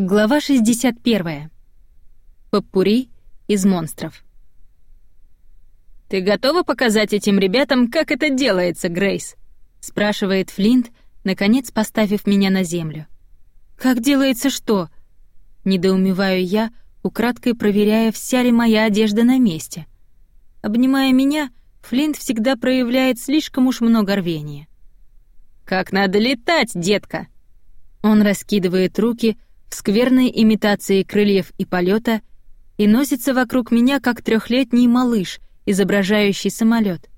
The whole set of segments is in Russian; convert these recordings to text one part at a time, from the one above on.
Глава 61. Поппури из монстров. «Ты готова показать этим ребятам, как это делается, Грейс?» — спрашивает Флинт, наконец поставив меня на землю. «Как делается что?» — недоумеваю я, украдкой проверяя, вся ли моя одежда на месте. Обнимая меня, Флинт всегда проявляет слишком уж много рвения. «Как надо летать, детка!» Он раскидывает руки — в скверной имитации крыльев и полета и носится вокруг меня, как трехлетний малыш, изображающий самолет,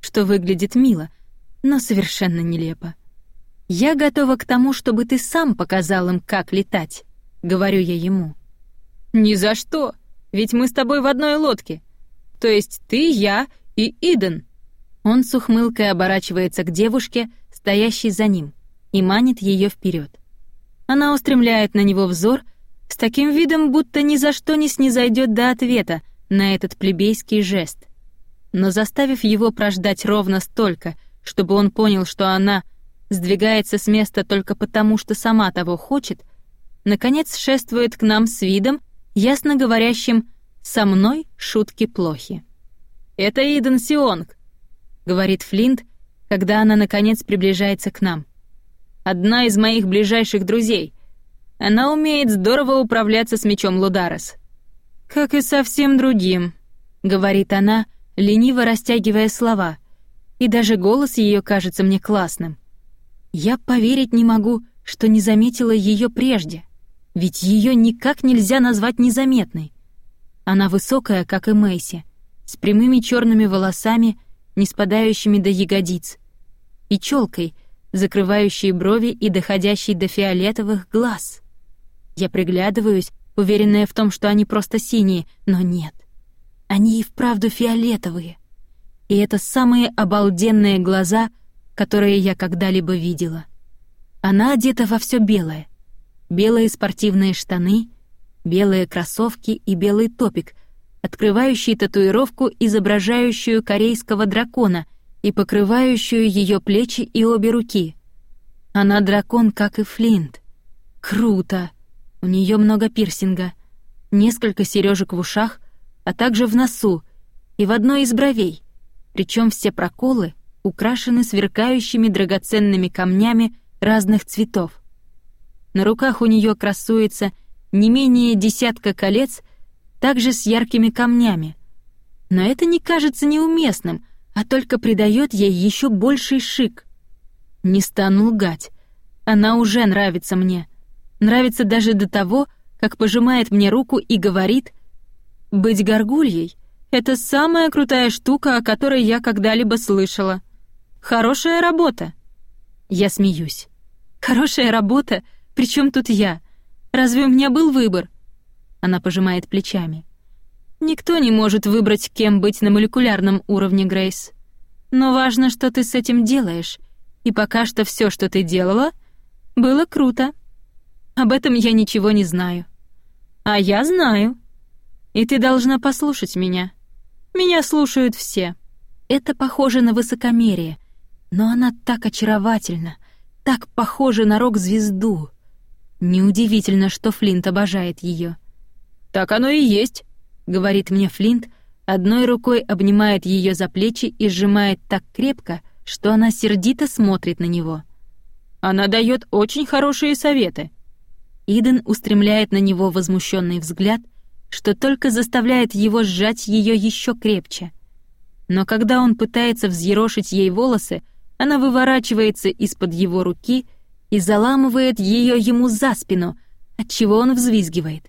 что выглядит мило, но совершенно нелепо. «Я готова к тому, чтобы ты сам показал им, как летать», — говорю я ему. «Ни за что, ведь мы с тобой в одной лодке. То есть ты, я и Иден». Он с ухмылкой оборачивается к девушке, стоящей за ним, и манит ее вперед. Она устремляет на него взор с таким видом, будто ни за что не снизойдет до ответа на этот плебейский жест. Но заставив его прождать ровно столько, чтобы он понял, что она сдвигается с места только потому, что сама того хочет, наконец шествует к нам с видом, ясно говорящим «со мной шутки плохи». «Это Иден Сионг», — говорит Флинт, когда она, наконец, приближается к нам одна из моих ближайших друзей. Она умеет здорово управляться с мечом Лударес. Как и совсем другим, говорит она, лениво растягивая слова, и даже голос ее кажется мне классным. Я поверить не могу, что не заметила ее прежде, ведь ее никак нельзя назвать незаметной. Она высокая, как и Мэйси, с прямыми черными волосами, не спадающими до ягодиц, и челкой — закрывающие брови и доходящие до фиолетовых глаз. Я приглядываюсь, уверенная в том, что они просто синие, но нет. Они и вправду фиолетовые. И это самые обалденные глаза, которые я когда-либо видела. Она одета во все белое. Белые спортивные штаны, белые кроссовки и белый топик, открывающий татуировку, изображающую корейского дракона — и покрывающую ее плечи и обе руки. Она дракон, как и Флинт. Круто! У нее много пирсинга, несколько сережек в ушах, а также в носу и в одной из бровей, причем все проколы украшены сверкающими драгоценными камнями разных цветов. На руках у нее красуется не менее десятка колец, также с яркими камнями. Но это не кажется неуместным — а только придает ей еще больший шик. Не стану лгать. Она уже нравится мне. Нравится даже до того, как пожимает мне руку и говорит «Быть горгульей — это самая крутая штука, о которой я когда-либо слышала. Хорошая работа». Я смеюсь. «Хорошая работа? Причем тут я? Разве у меня был выбор?» Она пожимает плечами. Никто не может выбрать, кем быть на молекулярном уровне, Грейс. Но важно, что ты с этим делаешь. И пока что все, что ты делала, было круто. Об этом я ничего не знаю. А я знаю. И ты должна послушать меня. Меня слушают все. Это похоже на высокомерие, но она так очаровательна, так похожа на рок-звезду. Неудивительно, что Флинт обожает ее. Так оно и есть говорит мне Флинт, одной рукой обнимает ее за плечи и сжимает так крепко, что она сердито смотрит на него. Она дает очень хорошие советы. Иден устремляет на него возмущенный взгляд, что только заставляет его сжать ее еще крепче. Но когда он пытается взъерошить ей волосы, она выворачивается из-под его руки и заламывает ее ему за спину, отчего он взвизгивает.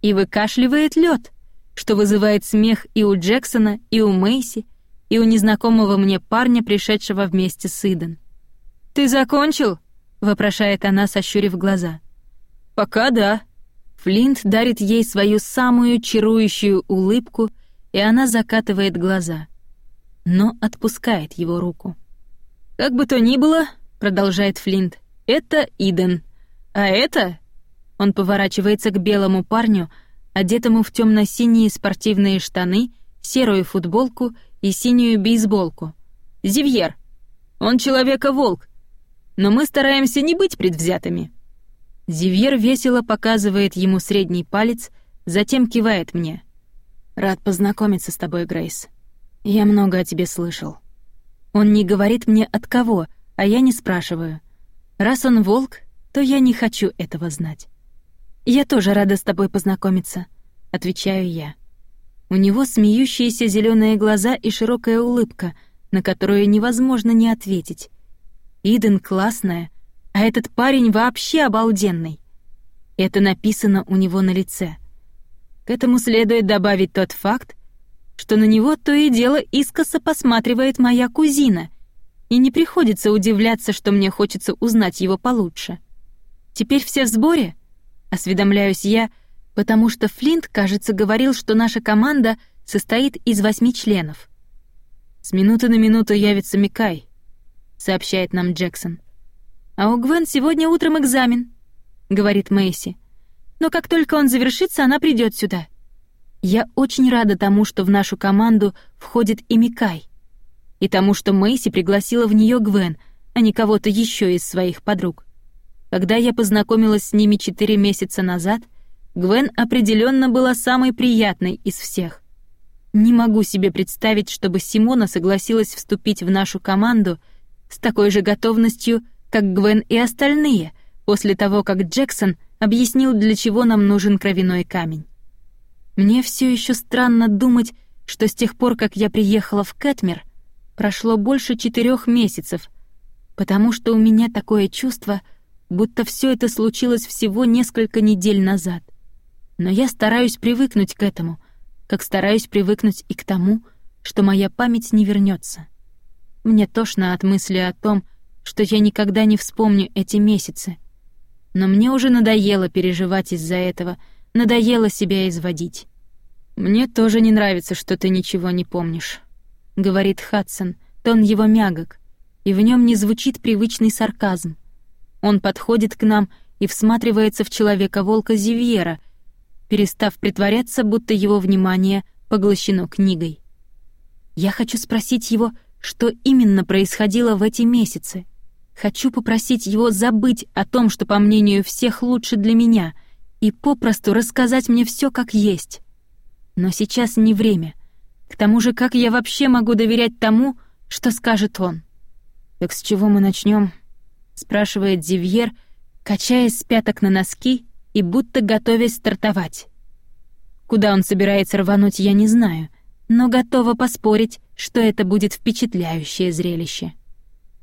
И выкашливает лед что вызывает смех и у Джексона, и у Мэйси, и у незнакомого мне парня, пришедшего вместе с Иден. «Ты закончил?» — вопрошает она, сощурив глаза. «Пока да». Флинт дарит ей свою самую чарующую улыбку, и она закатывает глаза, но отпускает его руку. «Как бы то ни было», — продолжает Флинт, — «это Иден. А это...» Он поворачивается к белому парню, — одетому в темно-синие спортивные штаны, серую футболку и синюю бейсболку. Зивьер. Он человека-волк. Но мы стараемся не быть предвзятыми. Зивьер весело показывает ему средний палец, затем кивает мне. «Рад познакомиться с тобой, Грейс. Я много о тебе слышал». Он не говорит мне от кого, а я не спрашиваю. Раз он волк, то я не хочу этого знать. «Я тоже рада с тобой познакомиться», — отвечаю я. У него смеющиеся зеленые глаза и широкая улыбка, на которую невозможно не ответить. Иден классная, а этот парень вообще обалденный. Это написано у него на лице. К этому следует добавить тот факт, что на него то и дело искоса посматривает моя кузина, и не приходится удивляться, что мне хочется узнать его получше. Теперь все в сборе? Осведомляюсь я, потому что Флинт, кажется, говорил, что наша команда состоит из восьми членов. С минуты на минуту явится Микай, сообщает нам Джексон. «А у Гвен сегодня утром экзамен», — говорит Мэйси. «Но как только он завершится, она придет сюда». Я очень рада тому, что в нашу команду входит и Микай, и тому, что Мэйси пригласила в нее Гвен, а не кого-то еще из своих подруг. Когда я познакомилась с ними четыре месяца назад, Гвен определенно была самой приятной из всех. Не могу себе представить, чтобы Симона согласилась вступить в нашу команду с такой же готовностью, как Гвен и остальные, после того, как Джексон объяснил, для чего нам нужен кровяной камень. Мне все еще странно думать, что с тех пор, как я приехала в Кэтмер, прошло больше четырех месяцев, потому что у меня такое чувство, будто все это случилось всего несколько недель назад. Но я стараюсь привыкнуть к этому, как стараюсь привыкнуть и к тому, что моя память не вернется. Мне тошно от мысли о том, что я никогда не вспомню эти месяцы. Но мне уже надоело переживать из-за этого, надоело себя изводить. «Мне тоже не нравится, что ты ничего не помнишь», — говорит Хадсон, тон его мягок, и в нем не звучит привычный сарказм. Он подходит к нам и всматривается в человека-волка Зивьера, перестав притворяться, будто его внимание поглощено книгой. Я хочу спросить его, что именно происходило в эти месяцы — Хочу попросить его забыть о том, что, по мнению всех, лучше для меня, и попросту рассказать мне все как есть. Но сейчас не время. К тому же, как я вообще могу доверять тому, что скажет он? «Так с чего мы начнем? Спрашивает Зивьер, качаясь с пяток на носки и будто готовясь стартовать. Куда он собирается рвануть, я не знаю, но готова поспорить, что это будет впечатляющее зрелище.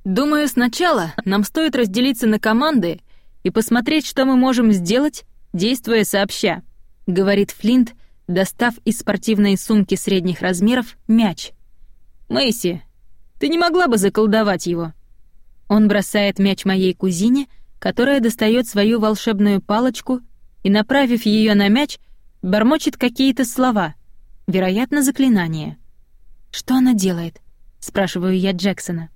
Думаю, сначала нам стоит разделиться на команды и посмотреть, что мы можем сделать, действуя сообща», — говорит Флинт, достав из спортивной сумки средних размеров мяч. «Мэйси, ты не могла бы заколдовать его?» Он бросает мяч моей кузине, которая достает свою волшебную палочку и, направив ее на мяч, бормочет какие-то слова, вероятно, заклинания. «Что она делает?» — спрашиваю я Джексона.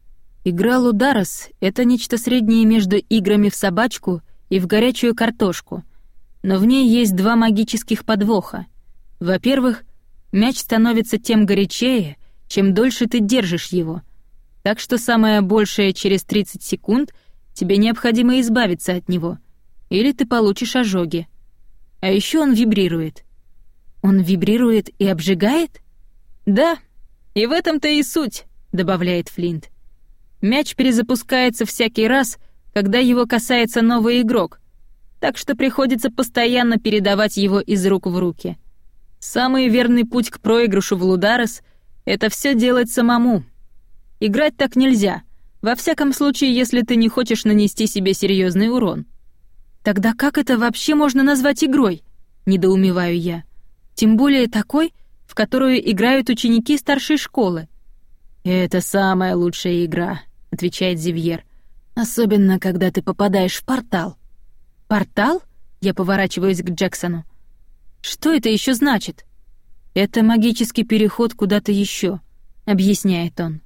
Игра Лударос — это нечто среднее между играми в собачку и в горячую картошку, но в ней есть два магических подвоха. Во-первых, мяч становится тем горячее, чем дольше ты держишь его, так что самое большее через 30 секунд тебе необходимо избавиться от него, или ты получишь ожоги. А еще он вибрирует. Он вибрирует и обжигает? Да, и в этом-то и суть, добавляет Флинт. Мяч перезапускается всякий раз, когда его касается новый игрок, так что приходится постоянно передавать его из рук в руки. Самый верный путь к проигрышу в Лударес — это все делать самому. Играть так нельзя, во всяком случае, если ты не хочешь нанести себе серьезный урон. Тогда как это вообще можно назвать игрой? Недоумеваю я. Тем более такой, в которую играют ученики старшей школы. Это самая лучшая игра, — отвечает Зивьер. «Особенно, когда ты попадаешь в портал». «Портал?» — я поворачиваюсь к Джексону. «Что это еще значит?» «Это магический переход куда-то еще», — объясняет он.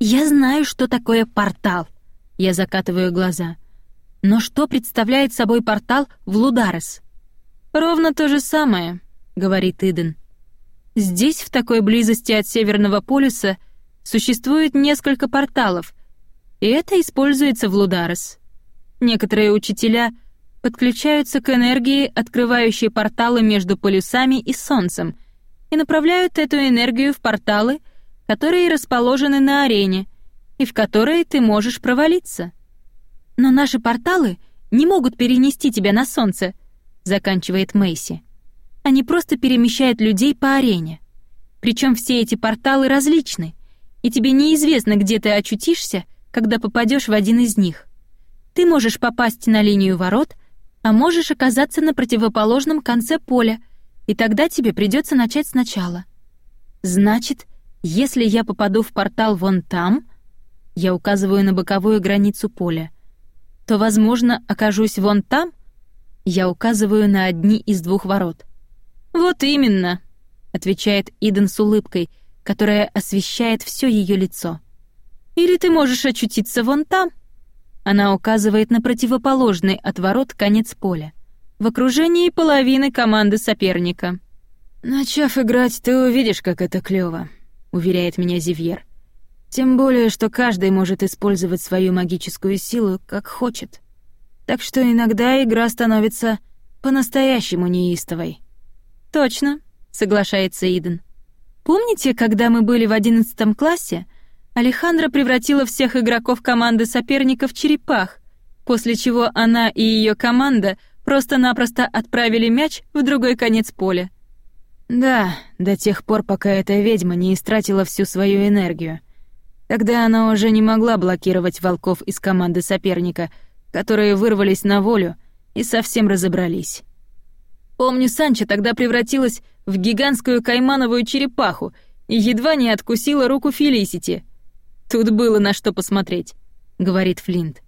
«Я знаю, что такое портал», — я закатываю глаза. «Но что представляет собой портал в Лударес?» «Ровно то же самое», — говорит Иден. «Здесь, в такой близости от Северного полюса, существует несколько порталов — и это используется в Лударес. Некоторые учителя подключаются к энергии, открывающей порталы между полюсами и Солнцем, и направляют эту энергию в порталы, которые расположены на арене, и в которые ты можешь провалиться. Но наши порталы не могут перенести тебя на Солнце, заканчивает Мэйси. Они просто перемещают людей по арене. Причем все эти порталы различны, и тебе неизвестно, где ты очутишься, когда попадешь в один из них. Ты можешь попасть на линию ворот, а можешь оказаться на противоположном конце поля, и тогда тебе придется начать сначала. Значит, если я попаду в портал вон там, я указываю на боковую границу поля, то, возможно, окажусь вон там, я указываю на одни из двух ворот. Вот именно, отвечает Иден с улыбкой, которая освещает все ее лицо. Или ты можешь очутиться вон там. Она указывает на противоположный от ворот конец поля, в окружении половины команды соперника. Начав играть, ты увидишь, как это клёво, уверяет меня Зивьер. Тем более, что каждый может использовать свою магическую силу как хочет. Так что иногда игра становится по-настоящему неистовой. Точно, соглашается Иден. Помните, когда мы были в одиннадцатом классе, Алехандра превратила всех игроков команды соперников в черепах, после чего она и ее команда просто-напросто отправили мяч в другой конец поля. Да, до тех пор, пока эта ведьма не истратила всю свою энергию. Тогда она уже не могла блокировать волков из команды соперника, которые вырвались на волю и совсем разобрались. Помню, Санчо тогда превратилась в гигантскую каймановую черепаху и едва не откусила руку Фелисити. Тут было на что посмотреть, говорит Флинт.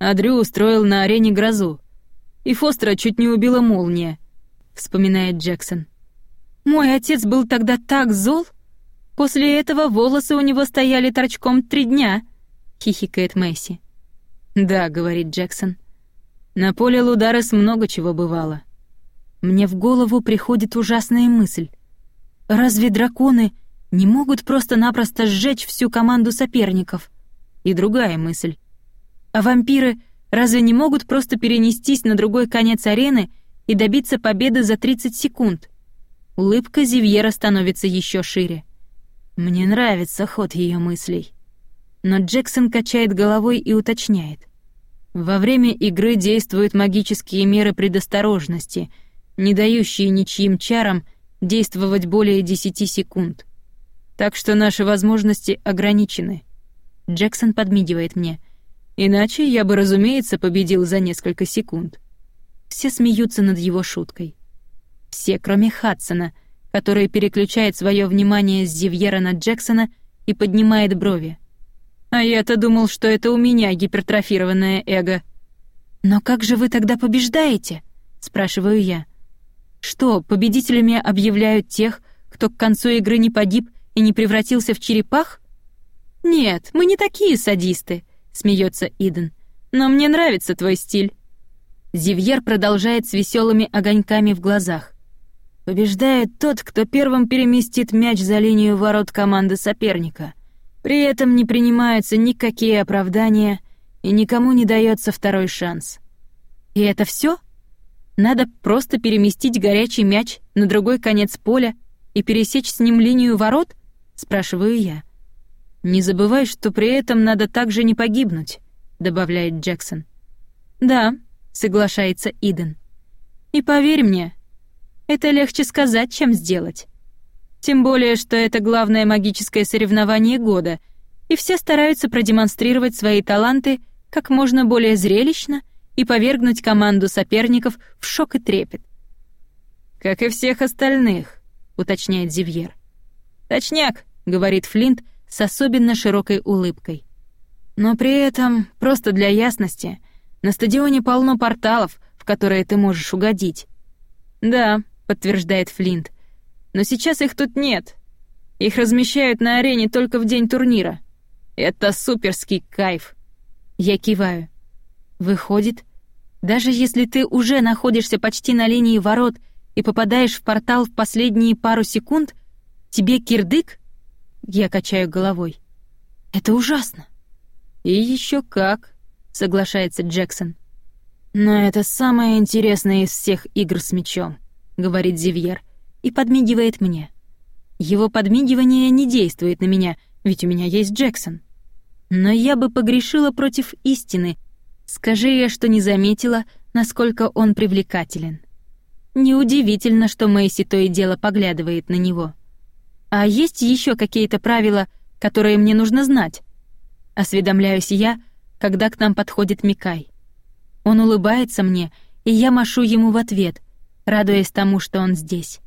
А Дрю устроил на арене грозу. И Фостера чуть не убила молния, вспоминает Джексон. Мой отец был тогда так зол, После этого волосы у него стояли торчком три дня», — хихикает Месси. «Да», — говорит Джексон. «На поле Лударес много чего бывало. Мне в голову приходит ужасная мысль. Разве драконы не могут просто-напросто сжечь всю команду соперников?» И другая мысль. А вампиры разве не могут просто перенестись на другой конец арены и добиться победы за 30 секунд? Улыбка Зивьера становится еще шире. Мне нравится ход ее мыслей. Но Джексон качает головой и уточняет. Во время игры действуют магические меры предосторожности, не дающие ничьим чарам действовать более 10 секунд. Так что наши возможности ограничены. Джексон подмигивает мне. Иначе я бы, разумеется, победил за несколько секунд. Все смеются над его шуткой. Все, кроме Хадсона — который переключает свое внимание с Зивьера на Джексона и поднимает брови. «А я-то думал, что это у меня гипертрофированное эго». «Но как же вы тогда побеждаете?» — спрашиваю я. «Что, победителями объявляют тех, кто к концу игры не погиб и не превратился в черепах?» «Нет, мы не такие садисты», — смеется Иден. «Но мне нравится твой стиль». Зивьер продолжает с веселыми огоньками в глазах. Побеждает тот, кто первым переместит мяч за линию ворот команды соперника. При этом не принимаются никакие оправдания и никому не дается второй шанс. И это все? Надо просто переместить горячий мяч на другой конец поля и пересечь с ним линию ворот? Спрашиваю я. Не забывай, что при этом надо также не погибнуть, добавляет Джексон. Да, соглашается Иден. И поверь мне, это легче сказать, чем сделать. Тем более, что это главное магическое соревнование года, и все стараются продемонстрировать свои таланты как можно более зрелищно и повергнуть команду соперников в шок и трепет. «Как и всех остальных», — уточняет Зивьер. «Точняк», — говорит Флинт с особенно широкой улыбкой. «Но при этом, просто для ясности, на стадионе полно порталов, в которые ты можешь угодить. Да, подтверждает Флинт. Но сейчас их тут нет. Их размещают на арене только в день турнира. Это суперский кайф. Я киваю. Выходит, даже если ты уже находишься почти на линии ворот и попадаешь в портал в последние пару секунд, тебе кирдык? Я качаю головой. Это ужасно. И еще как, соглашается Джексон. «Но это самое интересное из всех игр с мячом», — говорит Зивьер и подмигивает мне. Его подмигивание не действует на меня, ведь у меня есть Джексон. Но я бы погрешила против истины, скажи я, что не заметила, насколько он привлекателен. Неудивительно, что Мэйси то и дело поглядывает на него. А есть еще какие-то правила, которые мне нужно знать? Осведомляюсь я, когда к нам подходит Микай. Он улыбается мне, и я машу ему в ответ, радуясь тому, что он здесь.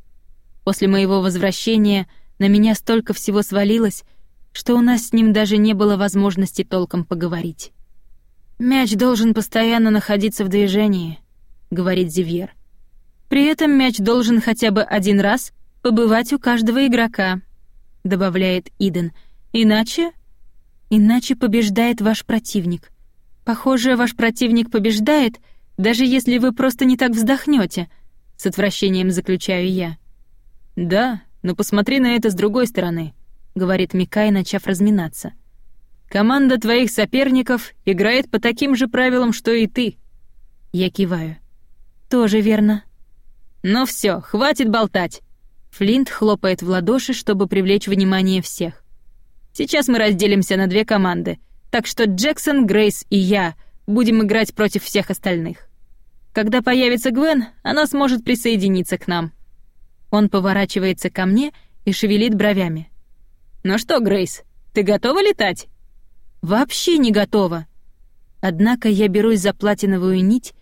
После моего возвращения на меня столько всего свалилось, что у нас с ним даже не было возможности толком поговорить. «Мяч должен постоянно находиться в движении», — говорит Зивьер. «При этом мяч должен хотя бы один раз побывать у каждого игрока», — добавляет Иден. «Иначе...» «Иначе побеждает ваш противник. Похоже, ваш противник побеждает, даже если вы просто не так вздохнете», — с отвращением заключаю я. «Да, но посмотри на это с другой стороны», — говорит Микай, начав разминаться. «Команда твоих соперников играет по таким же правилам, что и ты». Я киваю. «Тоже верно». «Ну все, хватит болтать». Флинт хлопает в ладоши, чтобы привлечь внимание всех. «Сейчас мы разделимся на две команды, так что Джексон, Грейс и я будем играть против всех остальных. Когда появится Гвен, она сможет присоединиться к нам». Он поворачивается ко мне и шевелит бровями. «Ну что, Грейс, ты готова летать?» «Вообще не готова!» Однако я берусь за платиновую нить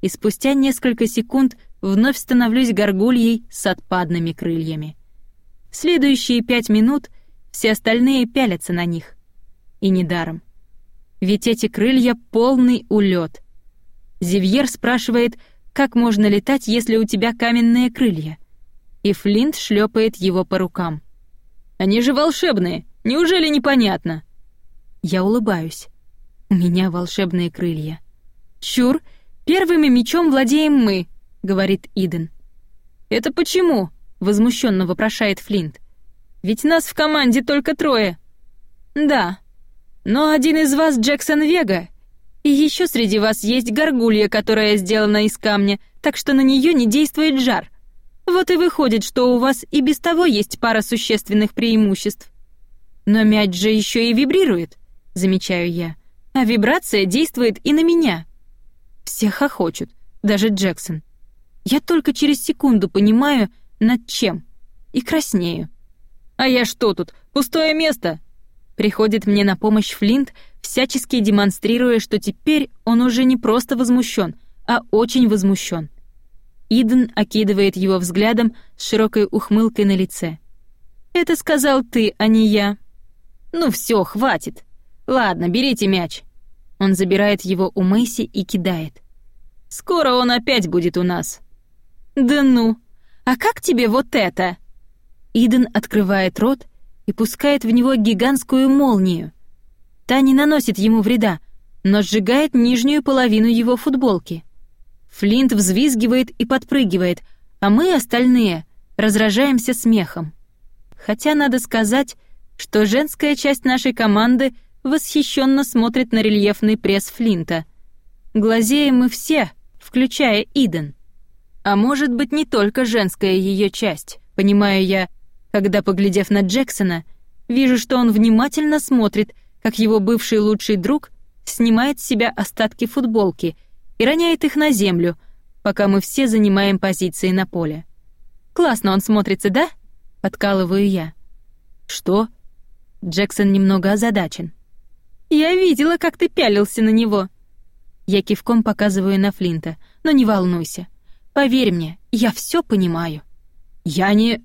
и спустя несколько секунд вновь становлюсь горгульей с отпадными крыльями. Следующие пять минут все остальные пялятся на них. И недаром. Ведь эти крылья — полный улет. Зивьер спрашивает, как можно летать, если у тебя каменные крылья — и Флинт шлепает его по рукам. «Они же волшебные! Неужели непонятно?» Я улыбаюсь. У меня волшебные крылья. «Чур, первыми мечом владеем мы», — говорит Иден. «Это почему?» — возмущенно вопрошает Флинт. «Ведь нас в команде только трое». «Да, но один из вас Джексон Вега, и еще среди вас есть горгулья, которая сделана из камня, так что на нее не действует жар», вот и выходит, что у вас и без того есть пара существенных преимуществ. Но мяч же еще и вибрирует, замечаю я. А вибрация действует и на меня. Все хохочут, даже Джексон. Я только через секунду понимаю, над чем, и краснею. А я что тут, пустое место? Приходит мне на помощь Флинт, всячески демонстрируя, что теперь он уже не просто возмущен, а очень возмущен. Иден окидывает его взглядом с широкой ухмылкой на лице. «Это сказал ты, а не я». «Ну все, хватит. Ладно, берите мяч». Он забирает его у Мэйси и кидает. «Скоро он опять будет у нас». «Да ну! А как тебе вот это?» Иден открывает рот и пускает в него гигантскую молнию. Та не наносит ему вреда, но сжигает нижнюю половину его футболки. Флинт взвизгивает и подпрыгивает, а мы, остальные, разражаемся смехом. Хотя надо сказать, что женская часть нашей команды восхищенно смотрит на рельефный пресс Флинта. Глазеем мы все, включая Иден. А может быть, не только женская ее часть, понимаю я, когда, поглядев на Джексона, вижу, что он внимательно смотрит, как его бывший лучший друг снимает с себя остатки футболки — и роняет их на землю, пока мы все занимаем позиции на поле. «Классно он смотрится, да?» — подкалываю я. «Что?» Джексон немного озадачен. «Я видела, как ты пялился на него». Я кивком показываю на Флинта, но не волнуйся. Поверь мне, я все понимаю. Я не...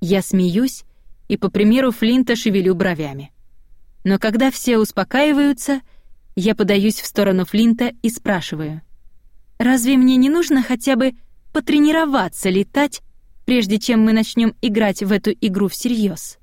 Я смеюсь и, по примеру Флинта, шевелю бровями. Но когда все успокаиваются, я подаюсь в сторону Флинта и спрашиваю. «Разве мне не нужно хотя бы потренироваться летать, прежде чем мы начнем играть в эту игру всерьез?»